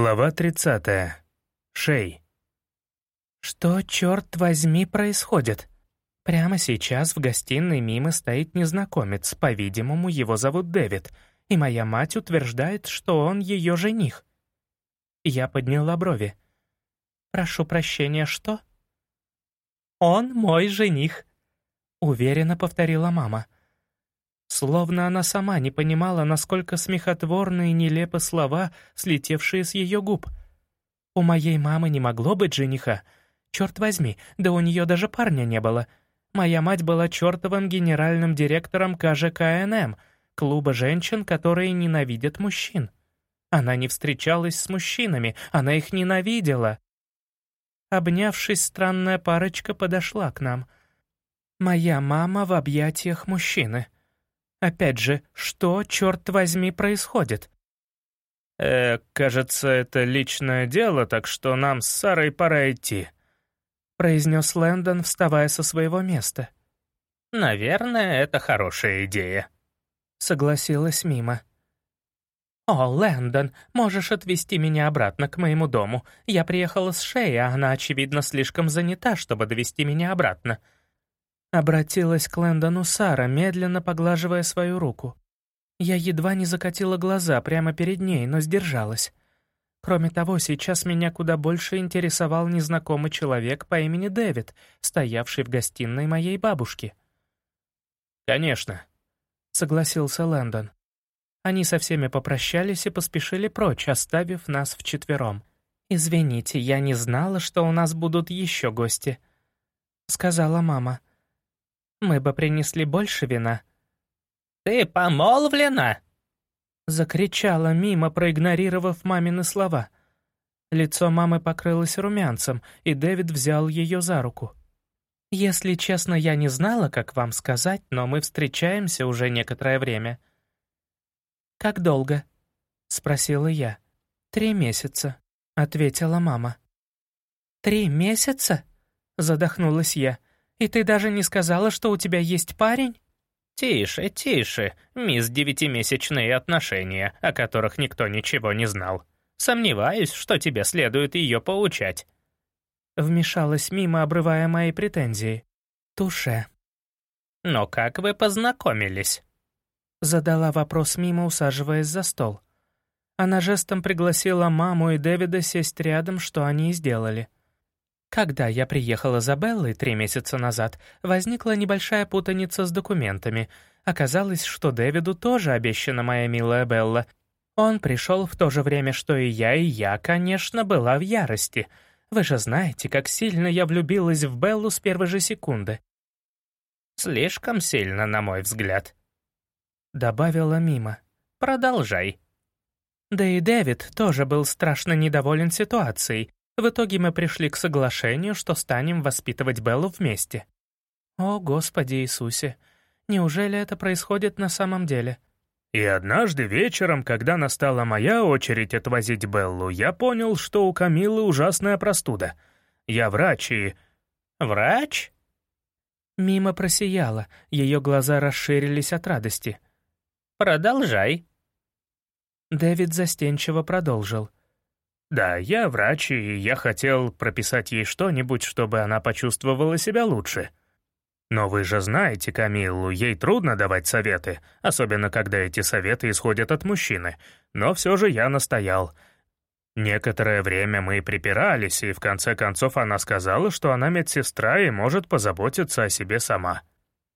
Глава 30. Шей. «Что, черт возьми, происходит?» Прямо сейчас в гостиной мимо стоит незнакомец, по-видимому, его зовут Дэвид, и моя мать утверждает, что он ее жених. Я подняла брови. «Прошу прощения, что?» «Он мой жених», — уверенно повторила мама. Словно она сама не понимала, насколько смехотворны и нелепы слова, слетевшие с ее губ. «У моей мамы не могло быть жениха. Черт возьми, да у нее даже парня не было. Моя мать была чертовым генеральным директором КЖКНМ, клуба женщин, которые ненавидят мужчин. Она не встречалась с мужчинами, она их ненавидела». Обнявшись, странная парочка подошла к нам. «Моя мама в объятиях мужчины». Опять же, что, черт возьми, происходит? «Э, кажется, это личное дело, так что нам с Сарой пора идти», — произнес Лэндон, вставая со своего места. «Наверное, это хорошая идея», — согласилась Мима. «О, Лэндон, можешь отвезти меня обратно к моему дому. Я приехала с Шеи, а она, очевидно, слишком занята, чтобы довести меня обратно. Обратилась к Лэндону Сара, медленно поглаживая свою руку. Я едва не закатила глаза прямо перед ней, но сдержалась. Кроме того, сейчас меня куда больше интересовал незнакомый человек по имени Дэвид, стоявший в гостиной моей бабушки. «Конечно», — согласился Лэндон. Они со всеми попрощались и поспешили прочь, оставив нас вчетвером. «Извините, я не знала, что у нас будут еще гости», — сказала мама. Мы бы принесли больше вина». «Ты помолвлена?» Закричала мимо, проигнорировав мамины слова. Лицо мамы покрылось румянцем, и Дэвид взял ее за руку. «Если честно, я не знала, как вам сказать, но мы встречаемся уже некоторое время». «Как долго?» — спросила я. «Три месяца», — ответила мама. «Три месяца?» — задохнулась я. «И ты даже не сказала, что у тебя есть парень?» «Тише, тише, мисс девятимесячные отношения, о которых никто ничего не знал. Сомневаюсь, что тебе следует ее поучать». Вмешалась мимо, обрывая мои претензии. «Туше». «Но как вы познакомились?» Задала вопрос мимо, усаживаясь за стол. Она жестом пригласила маму и Дэвида сесть рядом, что они и сделали. Когда я приехала за Беллой три месяца назад, возникла небольшая путаница с документами. Оказалось, что Дэвиду тоже обещана моя милая Белла. Он пришел в то же время, что и я, и я, конечно, была в ярости. Вы же знаете, как сильно я влюбилась в Беллу с первой же секунды. «Слишком сильно, на мой взгляд», — добавила Мима. «Продолжай». Да и Дэвид тоже был страшно недоволен ситуацией. В итоге мы пришли к соглашению, что станем воспитывать Беллу вместе. О, Господи Иисусе, неужели это происходит на самом деле? И однажды вечером, когда настала моя очередь отвозить Беллу, я понял, что у Камилы ужасная простуда. Я врач и... Врач? Мимо просияла, ее глаза расширились от радости. «Продолжай». Дэвид застенчиво продолжил. «Да, я врач, и я хотел прописать ей что-нибудь, чтобы она почувствовала себя лучше. Но вы же знаете Камиллу, ей трудно давать советы, особенно когда эти советы исходят от мужчины. Но все же я настоял. Некоторое время мы припирались, и в конце концов она сказала, что она медсестра и может позаботиться о себе сама.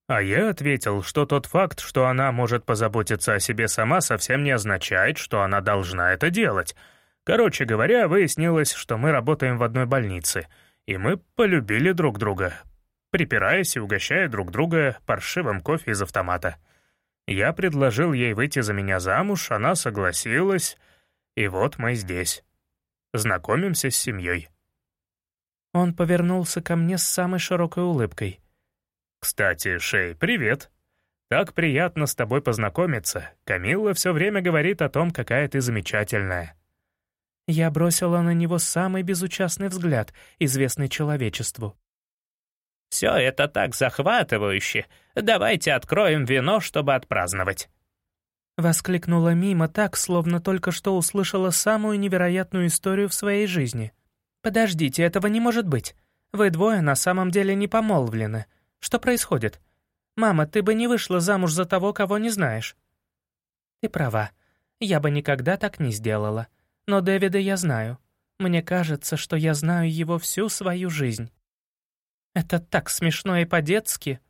А я ответил, что тот факт, что она может позаботиться о себе сама, совсем не означает, что она должна это делать — Короче говоря, выяснилось, что мы работаем в одной больнице, и мы полюбили друг друга, припираясь и угощая друг друга паршивым кофе из автомата. Я предложил ей выйти за меня замуж, она согласилась, и вот мы здесь. Знакомимся с семьей. Он повернулся ко мне с самой широкой улыбкой. «Кстати, Шей, привет. Так приятно с тобой познакомиться. Камилла все время говорит о том, какая ты замечательная». Я бросила на него самый безучастный взгляд, известный человечеству. «Все это так захватывающе. Давайте откроем вино, чтобы отпраздновать». Воскликнула Мима так, словно только что услышала самую невероятную историю в своей жизни. «Подождите, этого не может быть. Вы двое на самом деле не помолвлены. Что происходит? Мама, ты бы не вышла замуж за того, кого не знаешь». «Ты права. Я бы никогда так не сделала. Но Дэвида я знаю. Мне кажется, что я знаю его всю свою жизнь». «Это так смешно и по-детски!»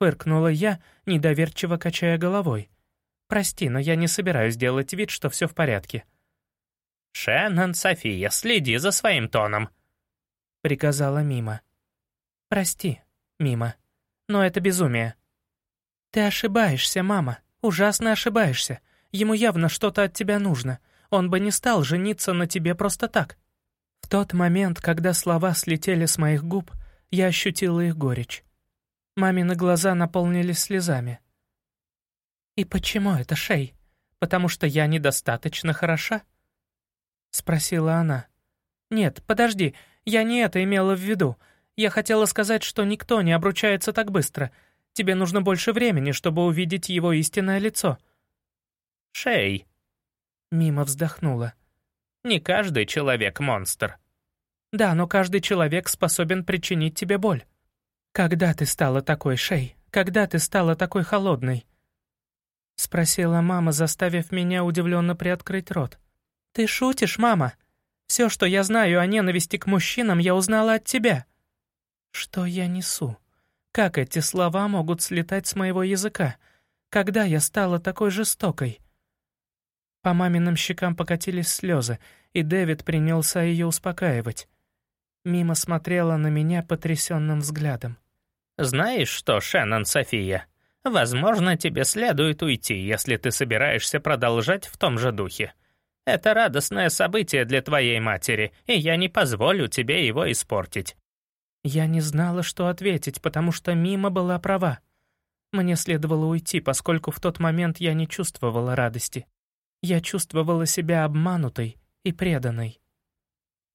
Фыркнула я, недоверчиво качая головой. «Прости, но я не собираюсь делать вид, что все в порядке». «Шеннон, София, следи за своим тоном», — приказала Мима. «Прости, Мима, но это безумие». «Ты ошибаешься, мама, ужасно ошибаешься. Ему явно что-то от тебя нужно. Он бы не стал жениться на тебе просто так». В тот момент, когда слова слетели с моих губ, я ощутила их горечь. Мамины глаза наполнились слезами. «И почему это, Шей? Потому что я недостаточно хороша?» Спросила она. «Нет, подожди, я не это имела в виду. Я хотела сказать, что никто не обручается так быстро. Тебе нужно больше времени, чтобы увидеть его истинное лицо». «Шей!» Мимо вздохнула. «Не каждый человек монстр». Да, но каждый человек способен причинить тебе боль. Когда ты стала такой, Шей? Когда ты стала такой холодной?» Спросила мама, заставив меня удивленно приоткрыть рот. «Ты шутишь, мама? Все, что я знаю о ненависти к мужчинам, я узнала от тебя». «Что я несу? Как эти слова могут слетать с моего языка? Когда я стала такой жестокой?» По маминым щекам покатились слезы, и Дэвид принялся ее успокаивать. Мимо смотрела на меня потрясенным взглядом. «Знаешь что, Шеннон София, возможно, тебе следует уйти, если ты собираешься продолжать в том же духе. Это радостное событие для твоей матери, и я не позволю тебе его испортить». Я не знала, что ответить, потому что Мима была права. Мне следовало уйти, поскольку в тот момент я не чувствовала радости. Я чувствовала себя обманутой и преданной.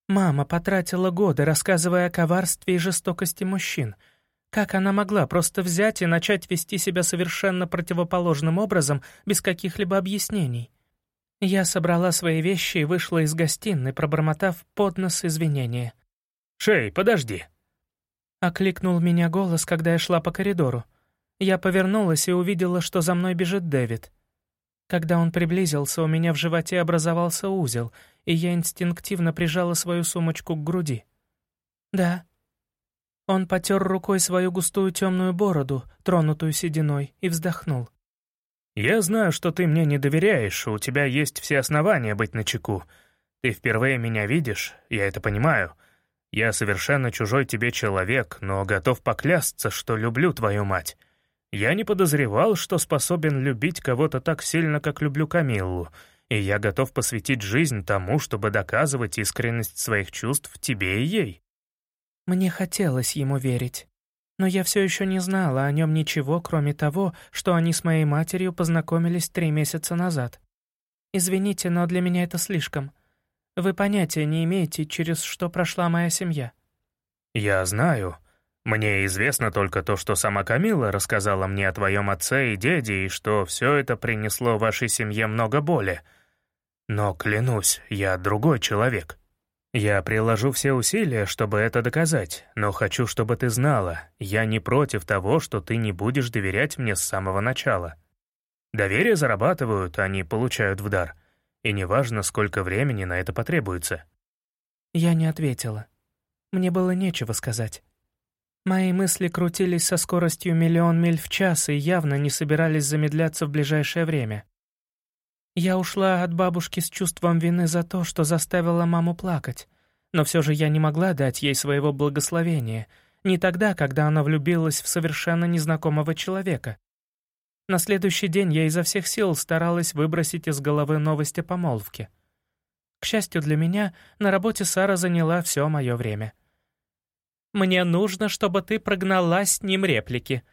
Мама потратила годы, рассказывая о коварстве и жестокости мужчин. Как она могла просто взять и начать вести себя совершенно противоположным образом, без каких-либо объяснений? Я собрала свои вещи и вышла из гостиной, пробормотав под нос извинения. «Шей, подожди!» Окликнул меня голос, когда я шла по коридору. Я повернулась и увидела, что за мной бежит Дэвид. Когда он приблизился, у меня в животе образовался узел, и я инстинктивно прижала свою сумочку к груди. «Да». Он потер рукой свою густую темную бороду, тронутую сединой, и вздохнул. «Я знаю, что ты мне не доверяешь, у тебя есть все основания быть начеку. Ты впервые меня видишь, я это понимаю. Я совершенно чужой тебе человек, но готов поклясться, что люблю твою мать. Я не подозревал, что способен любить кого-то так сильно, как люблю Камиллу, и я готов посвятить жизнь тому, чтобы доказывать искренность своих чувств тебе и ей». Мне хотелось ему верить. Но я все еще не знала о нем ничего, кроме того, что они с моей матерью познакомились три месяца назад. Извините, но для меня это слишком. Вы понятия не имеете, через что прошла моя семья. «Я знаю», мне известно только то, что сама Камила рассказала мне о твоем отце и деде, и что все это принесло вашей семье много боли. Но, клянусь, я другой человек. Я приложу все усилия, чтобы это доказать, но хочу, чтобы ты знала, я не против того, что ты не будешь доверять мне с самого начала. Доверие зарабатывают, они получают в дар, и неважно, сколько времени на это потребуется». Я не ответила. Мне было нечего сказать. Мои мысли крутились со скоростью миллион миль в час и явно не собирались замедляться в ближайшее время. Я ушла от бабушки с чувством вины за то, что заставила маму плакать, но все же я не могла дать ей своего благословения, не тогда, когда она влюбилась в совершенно незнакомого человека. На следующий день я изо всех сил старалась выбросить из головы новость о помолвке. К счастью для меня, на работе Сара заняла все мое время — мне нужно, чтобы ты прогнала с ним реплики».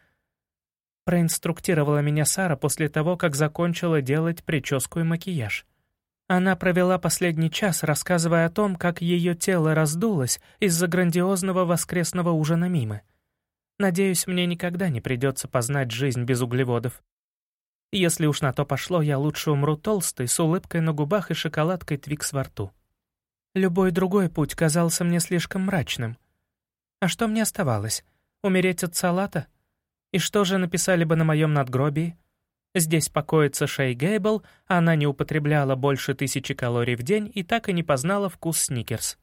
Проинструктировала меня Сара после того, как закончила делать прическу и макияж. Она провела последний час, рассказывая о том, как ее тело раздулось из-за грандиозного воскресного ужина Мимы. Надеюсь, мне никогда не придется познать жизнь без углеводов. Если уж на то пошло, я лучше умру толстой, с улыбкой на губах и шоколадкой Твикс во рту. Любой другой путь казался мне слишком мрачным. А что мне оставалось? Умереть от салата? И что же написали бы на моем надгробии? Здесь покоится Шей Гейбл, она не употребляла больше тысячи калорий в день и так и не познала вкус сникерс.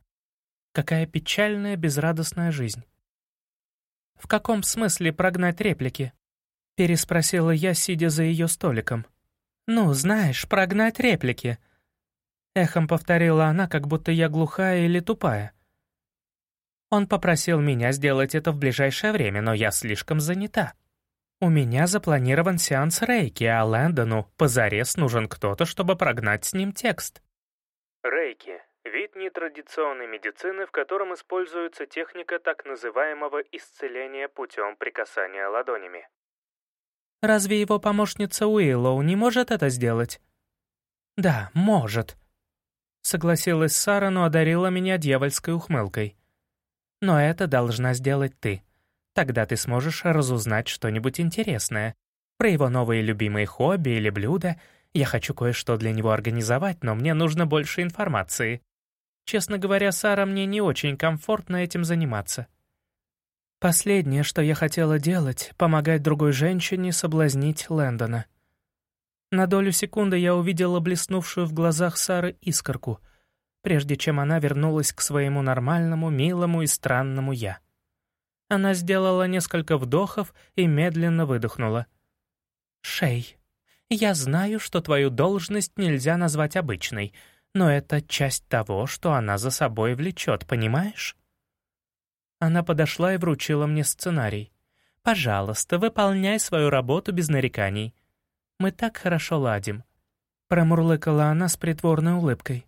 Какая печальная, безрадостная жизнь. «В каком смысле прогнать реплики?» — переспросила я, сидя за ее столиком. «Ну, знаешь, прогнать реплики», — эхом повторила она, как будто я глухая или тупая. Он попросил меня сделать это в ближайшее время, но я слишком занята. У меня запланирован сеанс рейки, а Лэндону позарез нужен кто-то, чтобы прогнать с ним текст. Рейки — вид нетрадиционной медицины, в котором используется техника так называемого исцеления путем прикасания ладонями. Разве его помощница Уиллоу не может это сделать? Да, может. Согласилась Сара, но одарила меня дьявольской ухмылкой. Но это должна сделать ты. Тогда ты сможешь разузнать что-нибудь интересное. Про его новые любимые хобби или блюда. Я хочу кое-что для него организовать, но мне нужно больше информации. Честно говоря, Сара, мне не очень комфортно этим заниматься. Последнее, что я хотела делать — помогать другой женщине соблазнить Лэндона. На долю секунды я увидела блеснувшую в глазах Сары искорку, прежде чем она вернулась к своему нормальному, милому и странному «я». Она сделала несколько вдохов и медленно выдохнула. «Шей, я знаю, что твою должность нельзя назвать обычной, но это часть того, что она за собой влечет, понимаешь?» Она подошла и вручила мне сценарий. «Пожалуйста, выполняй свою работу без нареканий. Мы так хорошо ладим». Промурлыкала она с притворной улыбкой.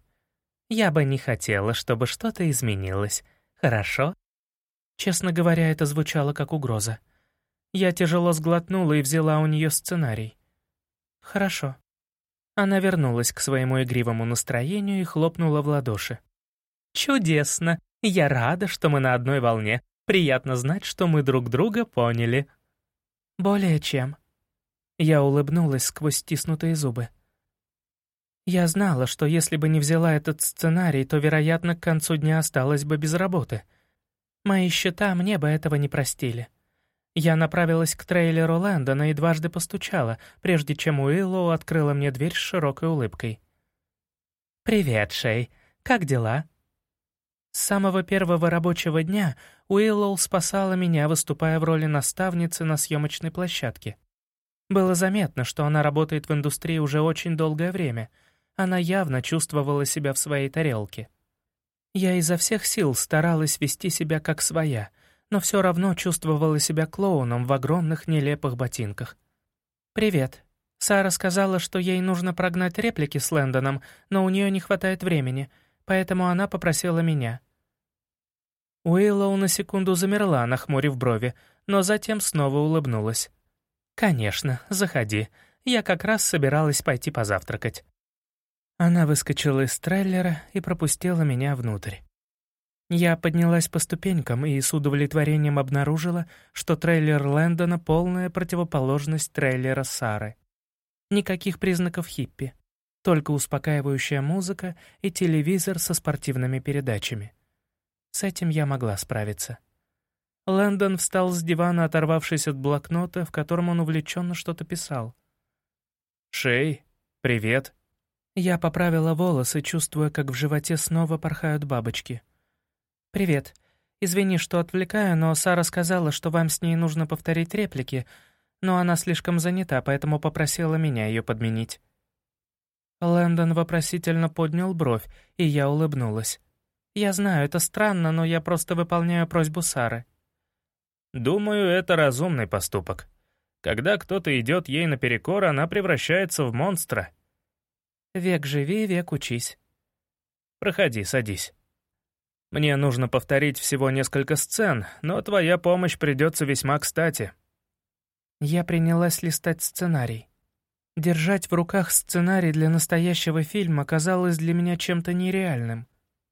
«Я бы не хотела, чтобы что-то изменилось. Хорошо?» Честно говоря, это звучало как угроза. Я тяжело сглотнула и взяла у нее сценарий. «Хорошо». Она вернулась к своему игривому настроению и хлопнула в ладоши. «Чудесно! Я рада, что мы на одной волне. Приятно знать, что мы друг друга поняли». «Более чем». Я улыбнулась сквозь стиснутые зубы. Я знала, что если бы не взяла этот сценарий, то, вероятно, к концу дня осталась бы без работы — Мои счета мне бы этого не простили. Я направилась к трейлеру Лэндона и дважды постучала, прежде чем Уиллоу открыла мне дверь с широкой улыбкой. «Привет, Шей. Как дела?» С самого первого рабочего дня Уиллоу спасала меня, выступая в роли наставницы на съемочной площадке. Было заметно, что она работает в индустрии уже очень долгое время. Она явно чувствовала себя в своей тарелке. Я изо всех сил старалась вести себя как своя, но все равно чувствовала себя клоуном в огромных нелепых ботинках. «Привет». Сара сказала, что ей нужно прогнать реплики с Лэндоном, но у нее не хватает времени, поэтому она попросила меня. Уиллоу на секунду замерла, нахмурив брови, но затем снова улыбнулась. «Конечно, заходи. Я как раз собиралась пойти позавтракать». Она выскочила из трейлера и пропустила меня внутрь. Я поднялась по ступенькам и с удовлетворением обнаружила, что трейлер Лэндона — полная противоположность трейлера Сары. Никаких признаков хиппи, только успокаивающая музыка и телевизор со спортивными передачами. С этим я могла справиться. Лэндон встал с дивана, оторвавшись от блокнота, в котором он увлеченно что-то писал. «Шей, привет», я поправила волосы, чувствуя, как в животе снова порхают бабочки. «Привет. Извини, что отвлекаю, но Сара сказала, что вам с ней нужно повторить реплики, но она слишком занята, поэтому попросила меня ее подменить». Лэндон вопросительно поднял бровь, и я улыбнулась. «Я знаю, это странно, но я просто выполняю просьбу Сары». «Думаю, это разумный поступок. Когда кто-то идет ей наперекор, она превращается в монстра», Век живи, век учись. Проходи, садись. Мне нужно повторить всего несколько сцен, но твоя помощь придется весьма кстати. Я принялась листать сценарий. Держать в руках сценарий для настоящего фильма казалось для меня чем-то нереальным.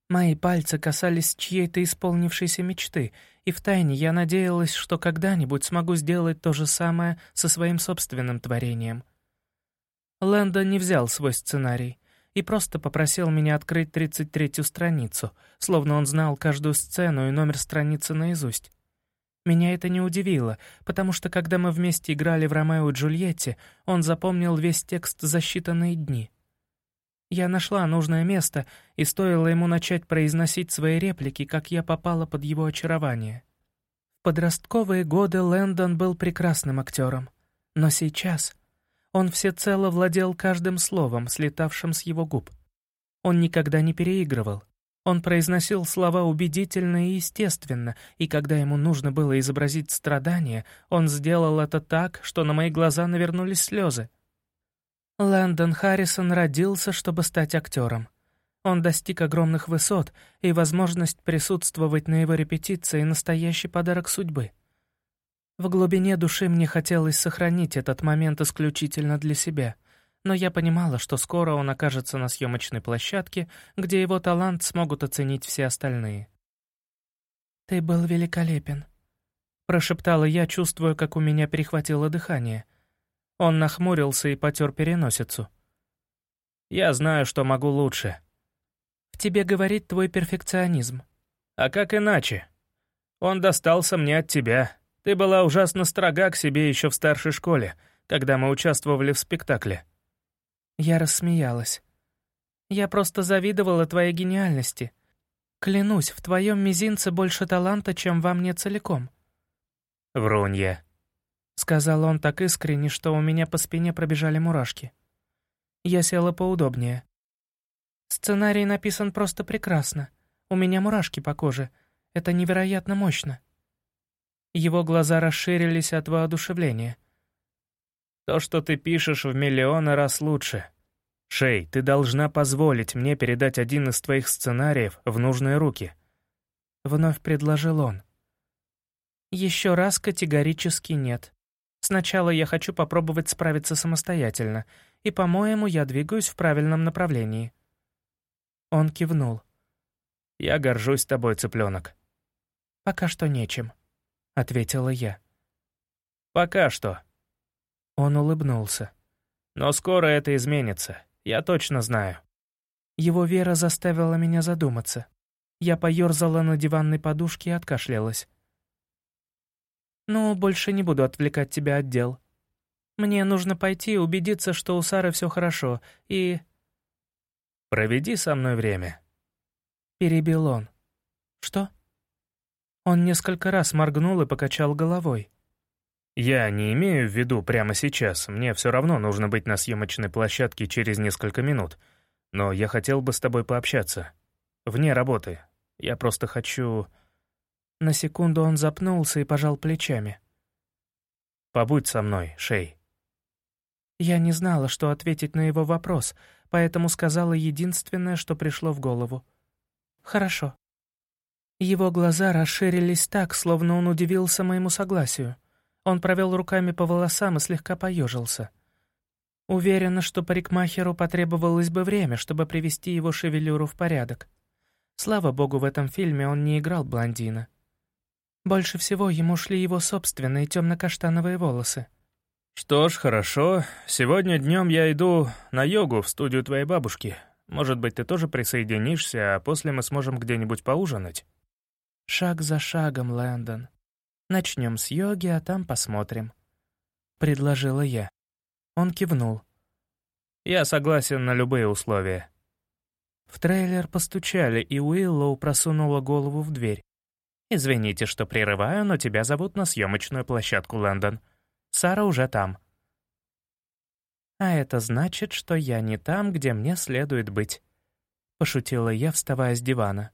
Мои пальцы касались чьей-то исполнившейся мечты, и втайне я надеялась, что когда-нибудь смогу сделать то же самое со своим собственным творением. Лэндон не взял свой сценарий и просто попросил меня открыть 33-ю страницу, словно он знал каждую сцену и номер страницы наизусть. Меня это не удивило, потому что когда мы вместе играли в «Ромео и Джульетте», он запомнил весь текст за считанные дни. Я нашла нужное место, и стоило ему начать произносить свои реплики, как я попала под его очарование. В подростковые годы Лэндон был прекрасным актером, но сейчас он всецело владел каждым словом, слетавшим с его губ. Он никогда не переигрывал. Он произносил слова убедительно и естественно, и когда ему нужно было изобразить страдания, он сделал это так, что на мои глаза навернулись слезы. Лэндон Харрисон родился, чтобы стать актером. Он достиг огромных высот, и возможность присутствовать на его репетиции — настоящий подарок судьбы. В глубине души мне хотелось сохранить этот момент исключительно для себя, но я понимала, что скоро он окажется на съемочной площадке, где его талант смогут оценить все остальные. «Ты был великолепен», — прошептала я, чувствуя, как у меня перехватило дыхание. Он нахмурился и потер переносицу. «Я знаю, что могу лучше». «В тебе говорит твой перфекционизм». «А как иначе? Он достался мне от тебя, ты была ужасно строга к себе еще в старшей школе, когда мы участвовали в спектакле». Я рассмеялась. «Я просто завидовала твоей гениальности. Клянусь, в твоем мизинце больше таланта, чем во мне целиком». «Врунья», — сказал он так искренне, что у меня по спине пробежали мурашки. Я села поудобнее. «Сценарий написан просто прекрасно. У меня мурашки по коже. Это невероятно мощно». Его глаза расширились от воодушевления. «То, что ты пишешь, в миллионы раз лучше. Шей, ты должна позволить мне передать один из твоих сценариев в нужные руки». Вновь предложил он. «Еще раз категорически нет. Сначала я хочу попробовать справиться самостоятельно, и, по-моему, я двигаюсь в правильном направлении». Он кивнул. «Я горжусь тобой, цыпленок». «Пока что нечем». — ответила я. «Пока что». Он улыбнулся. «Но скоро это изменится, я точно знаю». Его вера заставила меня задуматься. Я поёрзала на диванной подушке и откашлялась. «Ну, больше не буду отвлекать тебя от дел. Мне нужно пойти убедиться, что у Сары все хорошо, и...» «Проведи со мной время», — перебил он. «Что?» Он несколько раз моргнул и покачал головой. «Я не имею в виду прямо сейчас. Мне все равно нужно быть на съемочной площадке через несколько минут. Но я хотел бы с тобой пообщаться. Вне работы. Я просто хочу...» На секунду он запнулся и пожал плечами. «Побудь со мной, Шей». Я не знала, что ответить на его вопрос, поэтому сказала единственное, что пришло в голову. «Хорошо». Его глаза расширились так, словно он удивился моему согласию. Он провел руками по волосам и слегка поежился. Уверена, что парикмахеру потребовалось бы время, чтобы привести его шевелюру в порядок. Слава богу, в этом фильме он не играл блондина. Больше всего ему шли его собственные темно-каштановые волосы. «Что ж, хорошо. Сегодня днем я иду на йогу в студию твоей бабушки. Может быть, ты тоже присоединишься, а после мы сможем где-нибудь поужинать?» Шаг за шагом, Лэндон. Начнем с йоги, а там посмотрим. Предложила я. Он кивнул. Я согласен на любые условия. В трейлер постучали, и Уиллоу просунула голову в дверь. «Извините, что прерываю, но тебя зовут на съемочную площадку, Лэндон. Сара уже там». «А это значит, что я не там, где мне следует быть», — пошутила я, вставая с дивана.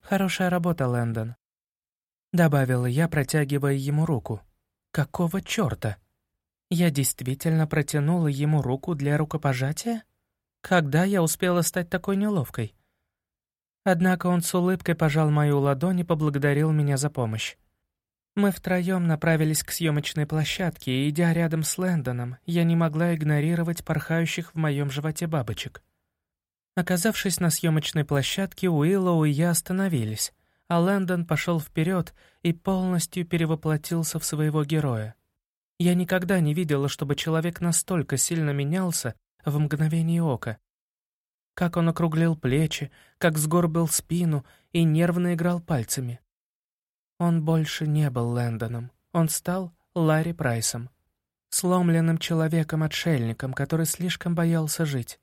«Хорошая работа, Лэндон», — добавила я, протягивая ему руку. «Какого чёрта? Я действительно протянула ему руку для рукопожатия? Когда я успела стать такой неловкой?» Однако он с улыбкой пожал мою ладонь и поблагодарил меня за помощь. Мы втроем направились к съемочной площадке, и, идя рядом с Лэндоном, я не могла игнорировать порхающих в моем животе бабочек. Оказавшись на съемочной площадке, Уиллоу и я остановились, а Лэндон пошел вперед и полностью перевоплотился в своего героя. Я никогда не видела, чтобы человек настолько сильно менялся в мгновение ока. Как он округлил плечи, как сгорбил спину и нервно играл пальцами. Он больше не был Лэндоном. Он стал Ларри Прайсом. Сломленным человеком-отшельником, который слишком боялся жить.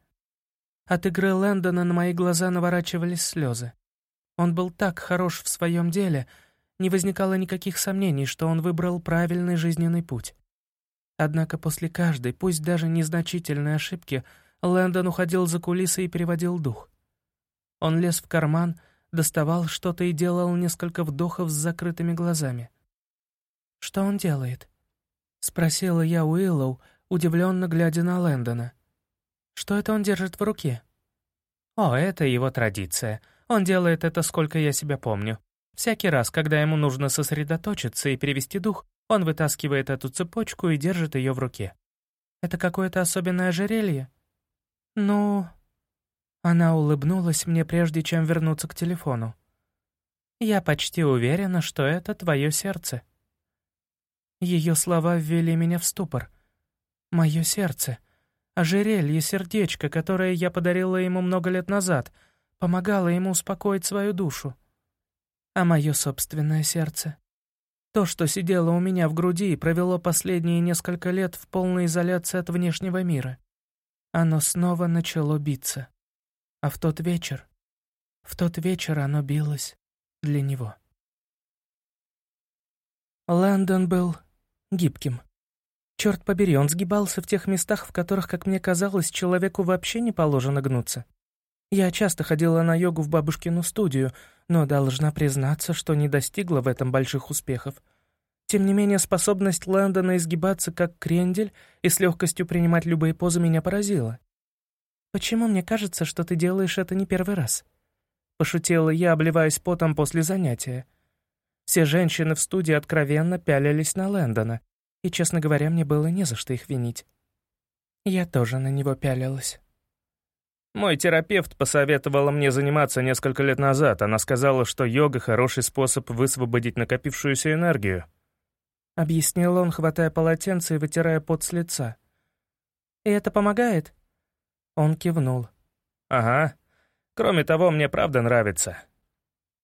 От игры Лэндона на мои глаза наворачивались слезы. Он был так хорош в своем деле, не возникало никаких сомнений, что он выбрал правильный жизненный путь. Однако после каждой, пусть даже незначительной ошибки, Лэндон уходил за кулисы и переводил дух. Он лез в карман, доставал что-то и делал несколько вдохов с закрытыми глазами. «Что он делает?» — спросила я Уиллоу, удивленно глядя на Лэндона. «Что это он держит в руке?» «О, это его традиция. Он делает это, сколько я себя помню. Всякий раз, когда ему нужно сосредоточиться и перевести дух, он вытаскивает эту цепочку и держит ее в руке. Это какое-то особенное ожерелье? Ну... Она улыбнулась мне, прежде чем вернуться к телефону. «Я почти уверена, что это твое сердце». Ее слова ввели меня в ступор. Мое сердце. Ожерелье, сердечко, которое я подарила ему много лет назад, помогало ему успокоить свою душу. А мое собственное сердце. То, что сидело у меня в груди и провело последние несколько лет в полной изоляции от внешнего мира. Оно снова начало биться. А в тот вечер... В тот вечер оно билось для него. Лэндон был гибким. Черт побери, он сгибался в тех местах, в которых, как мне казалось, человеку вообще не положено гнуться. Я часто ходила на йогу в бабушкину студию, но должна признаться, что не достигла в этом больших успехов. Тем не менее, способность Лэндона изгибаться как крендель и с легкостью принимать любые позы меня поразила. «Почему мне кажется, что ты делаешь это не первый раз?» Пошутила я, обливаясь потом после занятия. Все женщины в студии откровенно пялились на Лэндона, и, честно говоря, мне было не за что их винить. Я тоже на него пялилась. Мой терапевт посоветовала мне заниматься несколько лет назад. Она сказала, что йога — хороший способ высвободить накопившуюся энергию. Объяснил он, хватая полотенце и вытирая пот с лица. «И это помогает?» Он кивнул. «Ага. Кроме того, мне правда нравится.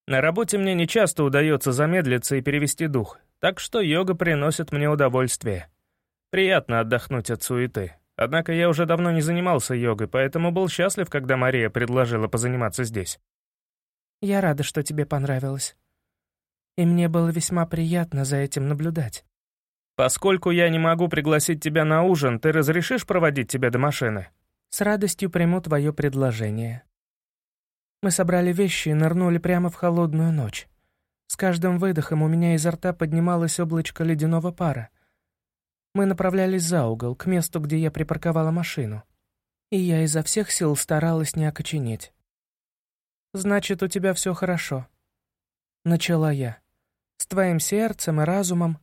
На работе мне нечасто удается замедлиться и перевести дух, так что йога приносит мне удовольствие. Приятно отдохнуть от суеты. Однако я уже давно не занимался йогой, поэтому был счастлив, когда Мария предложила позаниматься здесь. «Я рада, что тебе понравилось. И мне было весьма приятно за этим наблюдать». «Поскольку я не могу пригласить тебя на ужин, ты разрешишь проводить тебя до машины?» «С радостью приму твое предложение», мы собрали вещи и нырнули прямо в холодную ночь. С каждым выдохом у меня изо рта поднималось облачко ледяного пара. Мы направлялись за угол, к месту, где я припарковала машину. И я изо всех сил старалась не окоченеть. «Значит, у тебя все хорошо», — начала я. «С твоим сердцем и разумом».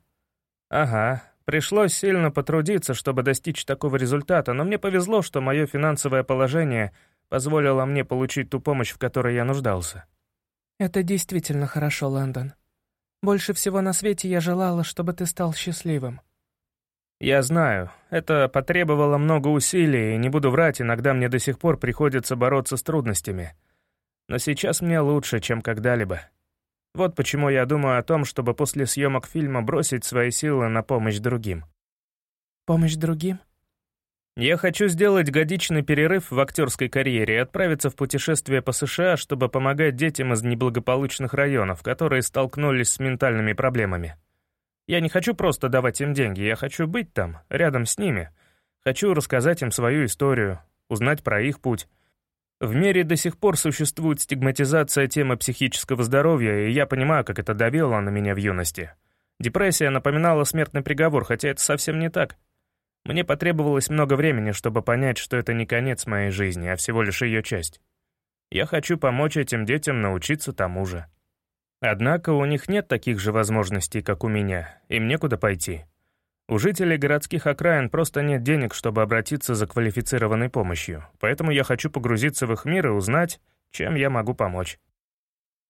«Ага, пришлось сильно потрудиться, чтобы достичь такого результата, но мне повезло, что мое финансовое положение — позволила мне получить ту помощь, в которой я нуждался. «Это действительно хорошо, Лэндон. Больше всего на свете я желала, чтобы ты стал счастливым». «Я знаю. Это потребовало много усилий, и не буду врать, иногда мне до сих пор приходится бороться с трудностями. Но сейчас мне лучше, чем когда-либо. Вот почему я думаю о том, чтобы после съемок фильма бросить свои силы на помощь другим». «Помощь другим?» Я хочу сделать годичный перерыв в актерской карьере и отправиться в путешествие по США, чтобы помогать детям из неблагополучных районов, которые столкнулись с ментальными проблемами. Я не хочу просто давать им деньги, я хочу быть там, рядом с ними. Хочу рассказать им свою историю, узнать про их путь. В мире до сих пор существует стигматизация темы психического здоровья, и я понимаю, как это давило на меня в юности. Депрессия напоминала смертный приговор, хотя это совсем не так. Мне потребовалось много времени, чтобы понять, что это не конец моей жизни, а всего лишь ее часть. Я хочу помочь этим детям научиться тому же. Однако у них нет таких же возможностей, как у меня, им некуда пойти. У жителей городских окраин просто нет денег, чтобы обратиться за квалифицированной помощью, поэтому я хочу погрузиться в их мир и узнать, чем я могу помочь.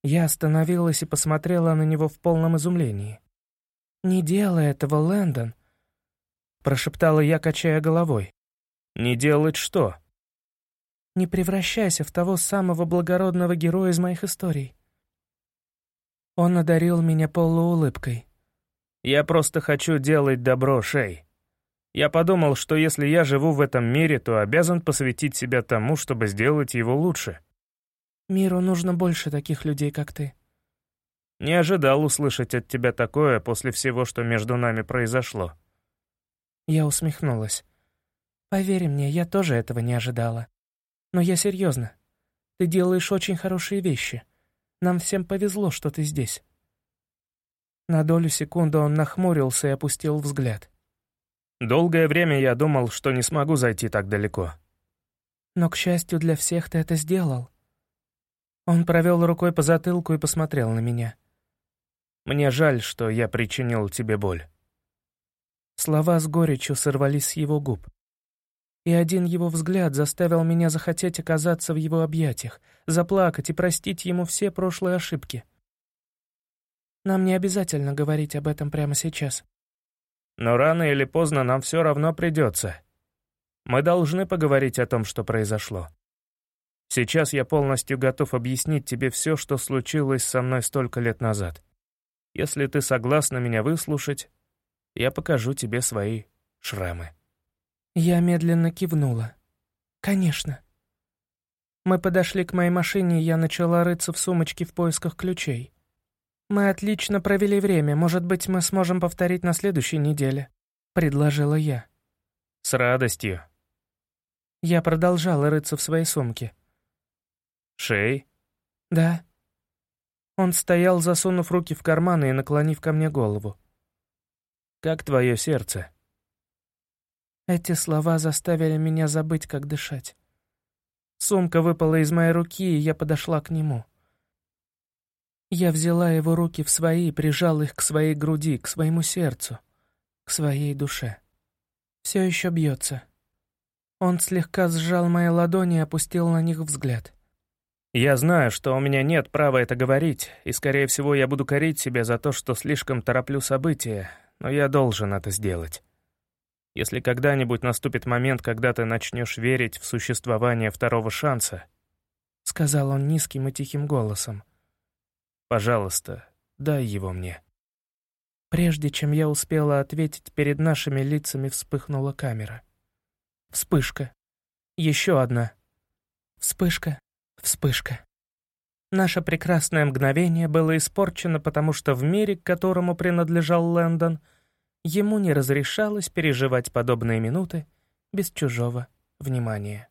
Я остановилась и посмотрела на него в полном изумлении. «Не делай этого, Лэндон. — прошептала я, качая головой. «Не делать что?» «Не превращайся в того самого благородного героя из моих историй». Он одарил меня полуулыбкой. «Я просто хочу делать добро, Шей. Я подумал, что если я живу в этом мире, то обязан посвятить себя тому, чтобы сделать его лучше». «Миру нужно больше таких людей, как ты». «Не ожидал услышать от тебя такое после всего, что между нами произошло». Я усмехнулась. «Поверь мне, я тоже этого не ожидала. Но я серьезно. Ты делаешь очень хорошие вещи. Нам всем повезло, что ты здесь». На долю секунды он нахмурился и опустил взгляд. «Долгое время я думал, что не смогу зайти так далеко». «Но, к счастью для всех, ты это сделал». Он провел рукой по затылку и посмотрел на меня. «Мне жаль, что я причинил тебе боль». Слова с горечью сорвались с его губ. И один его взгляд заставил меня захотеть оказаться в его объятиях, заплакать и простить ему все прошлые ошибки. Нам не обязательно говорить об этом прямо сейчас. Но рано или поздно нам все равно придется. Мы должны поговорить о том, что произошло. Сейчас я полностью готов объяснить тебе все, что случилось со мной столько лет назад. Если ты согласна меня выслушать, я покажу тебе свои шрамы». Я медленно кивнула. «Конечно». Мы подошли к моей машине, и я начала рыться в сумочке в поисках ключей. «Мы отлично провели время, может быть, мы сможем повторить на следующей неделе», — предложила я. «С радостью». Я продолжала рыться в своей сумке. «Шей?» «Да». Он стоял, засунув руки в карманы и наклонив ко мне голову. Как твое сердце?» Эти слова заставили меня забыть, как дышать. Сумка выпала из моей руки, и я подошла к нему. Я взяла его руки в свои и прижала их к своей груди, к своему сердцу, к своей душе. Все еще бьется. Он слегка сжал мои ладони и опустил на них взгляд. «Я знаю, что у меня нет права это говорить, и, скорее всего, я буду корить себя за то, что слишком тороплю события, но я должен это сделать. Если когда-нибудь наступит момент, когда ты начнешь верить в существование второго шанса, — сказал он низким и тихим голосом, — пожалуйста, дай его мне. Прежде чем я успела ответить, перед нашими лицами вспыхнула камера. Вспышка. Еще одна. Вспышка. Вспышка. Наше прекрасное мгновение было испорчено, потому что в мире, к которому принадлежал Лэндон, ему не разрешалось переживать подобные минуты без чужого внимания.